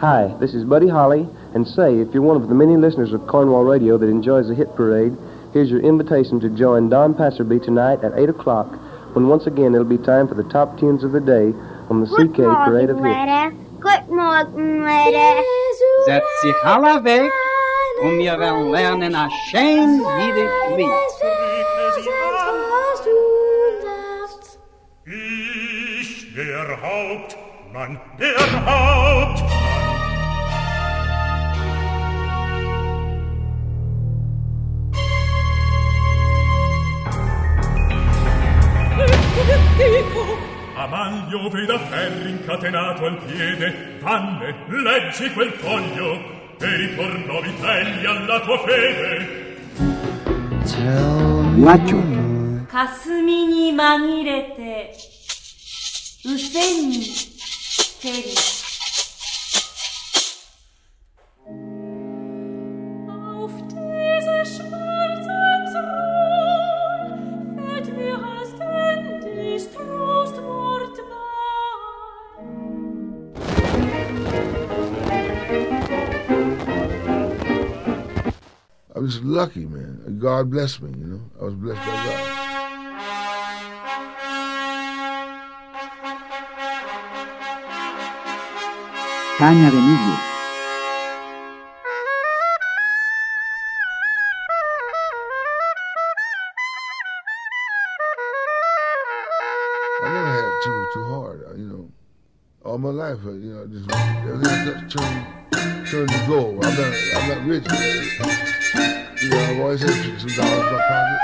Hi, this is Buddy Holly, and say, if you're one of the many listeners of Cornwall Radio that enjoys the hit parade, here's your invitation to join Don Passerby tonight at 8 o'clock, when once again it'll be time for the top tunes of the day on the CK Parade of Hits. Good morning, lady. Setz sich alle weg und wir werden lernen a schön jüdisch Lied. Ich, der Hauptmann, der Hauptmann. Amandio veda ferri incatenato al piede Vanne, leggi quel foglio E ritorno vitelli alla tua fede. Laccio Kasumi ni magirete usen ni Teri Auf diese Schweiz was lucky, man. God blessed me, you know. I was blessed by God. Caña de millo. I never had it too too hard, uh, you know. All my life, uh, you know, just everything just turn turn to gold. I'm not I'm not rich. You know, I've always had some dollars in my pocket.